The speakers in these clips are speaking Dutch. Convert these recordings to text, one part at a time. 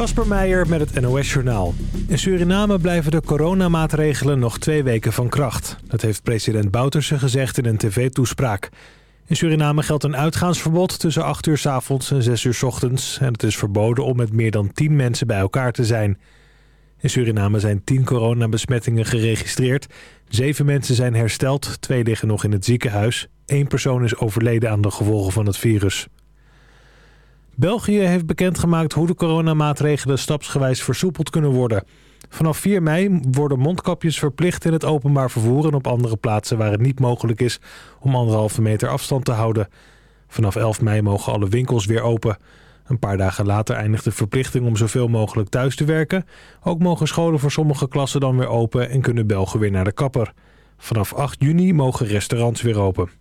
Kasper Meijer met het NOS-journaal. In Suriname blijven de coronamaatregelen nog twee weken van kracht. Dat heeft president Bouterse gezegd in een tv-toespraak. In Suriname geldt een uitgaansverbod tussen 8 uur s avonds en 6 uur s ochtends... en het is verboden om met meer dan 10 mensen bij elkaar te zijn. In Suriname zijn 10 coronabesmettingen geregistreerd. Zeven mensen zijn hersteld, twee liggen nog in het ziekenhuis. Eén persoon is overleden aan de gevolgen van het virus. België heeft bekendgemaakt hoe de coronamaatregelen stapsgewijs versoepeld kunnen worden. Vanaf 4 mei worden mondkapjes verplicht in het openbaar vervoer... en op andere plaatsen waar het niet mogelijk is om anderhalve meter afstand te houden. Vanaf 11 mei mogen alle winkels weer open. Een paar dagen later eindigt de verplichting om zoveel mogelijk thuis te werken. Ook mogen scholen voor sommige klassen dan weer open en kunnen Belgen weer naar de kapper. Vanaf 8 juni mogen restaurants weer open.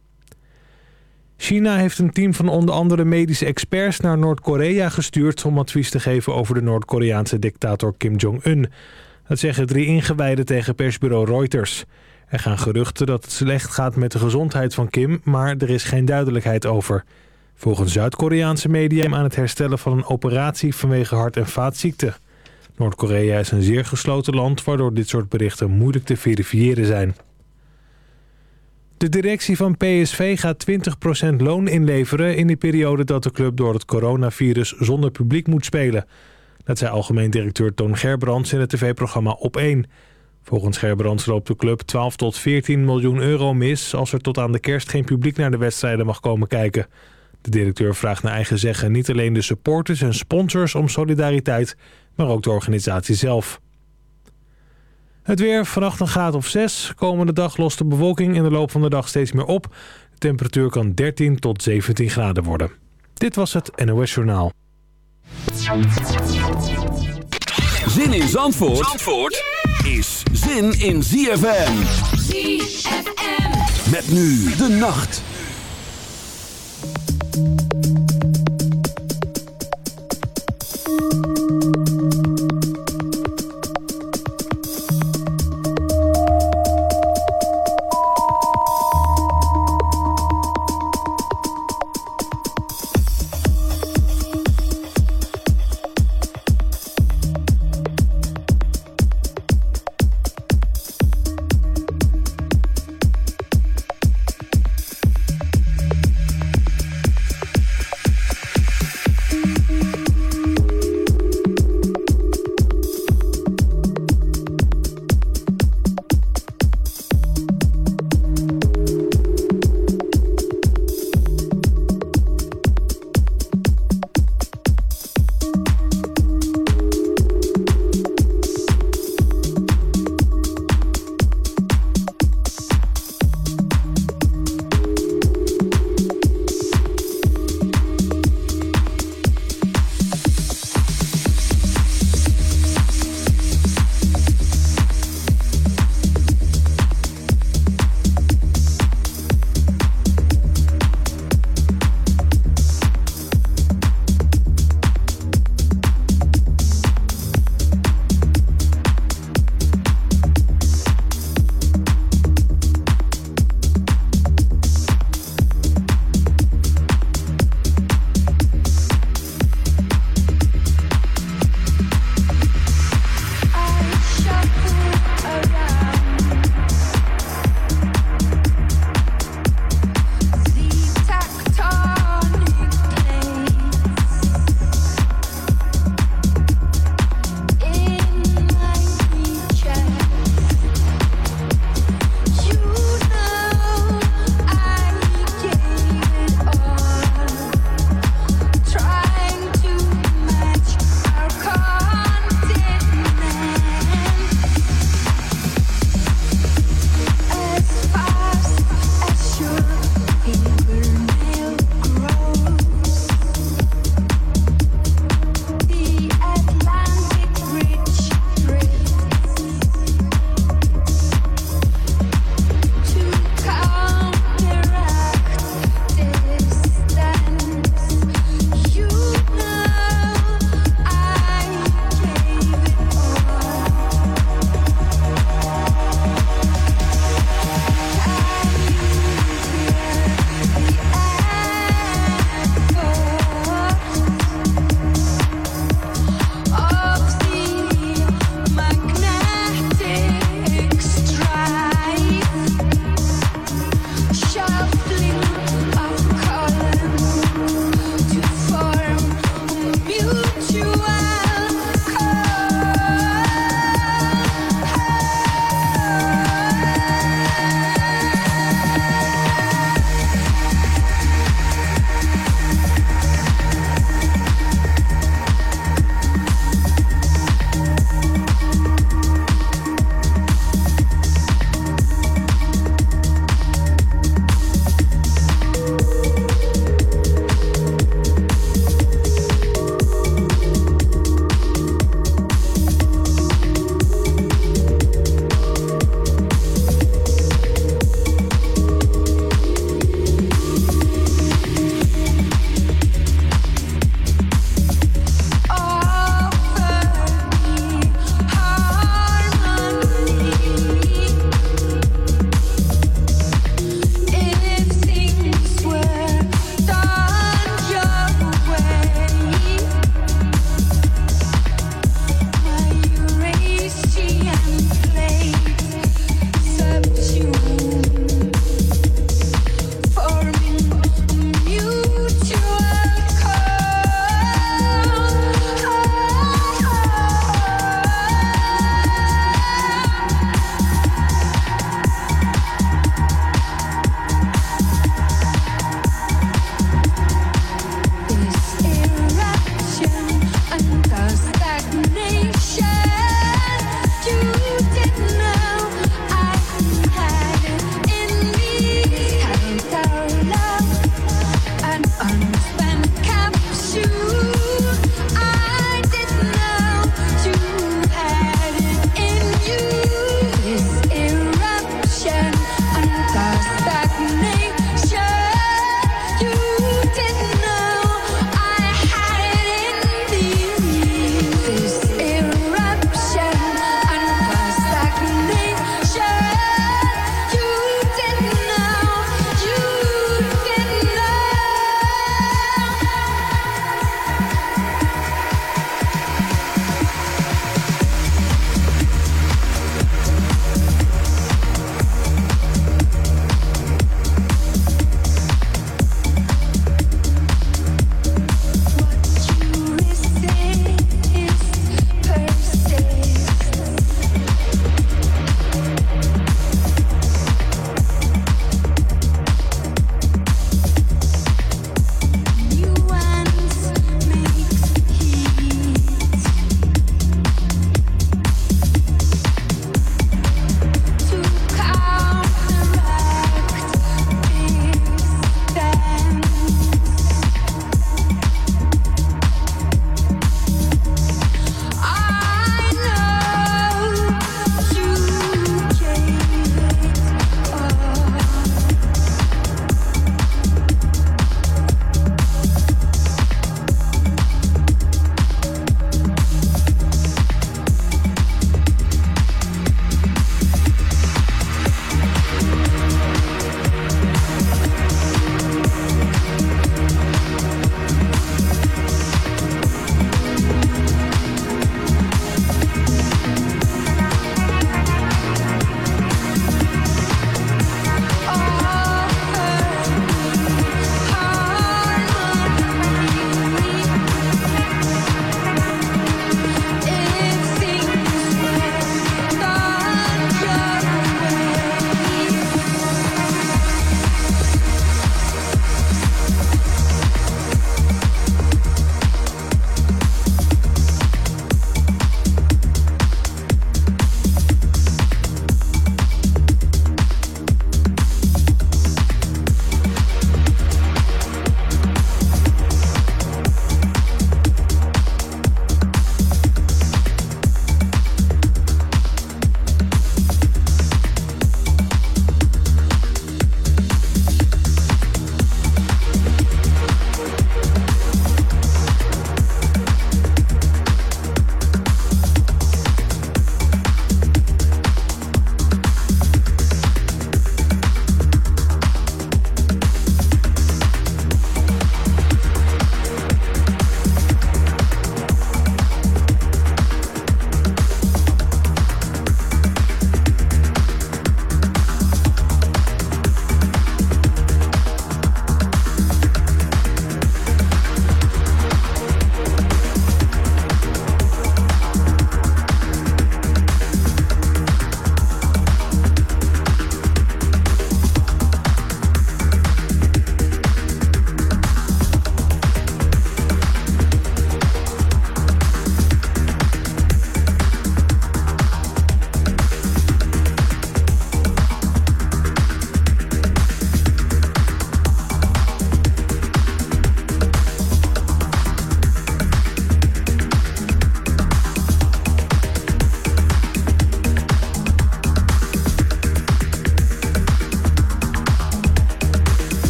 China heeft een team van onder andere medische experts naar Noord-Korea gestuurd... om advies te geven over de Noord-Koreaanse dictator Kim Jong-un. Dat zeggen drie ingewijden tegen persbureau Reuters. Er gaan geruchten dat het slecht gaat met de gezondheid van Kim... maar er is geen duidelijkheid over. Volgens Zuid-Koreaanse media aan het herstellen van een operatie vanwege hart- en vaatziekten. Noord-Korea is een zeer gesloten land... waardoor dit soort berichten moeilijk te verifiëren zijn. De directie van PSV gaat 20% loon inleveren in de periode dat de club door het coronavirus zonder publiek moet spelen. Dat zei algemeen directeur Toon Gerbrands in het tv-programma Op1. Volgens Gerbrands loopt de club 12 tot 14 miljoen euro mis als er tot aan de kerst geen publiek naar de wedstrijden mag komen kijken. De directeur vraagt naar eigen zeggen niet alleen de supporters en sponsors om solidariteit, maar ook de organisatie zelf. Het weer, vannacht een graad of 6. Komende dag lost de bewolking in de loop van de dag steeds meer op. De temperatuur kan 13 tot 17 graden worden. Dit was het NOS Journaal. Zin in Zandvoort, Zandvoort is zin in ZFM. ZFM. Met nu de nacht.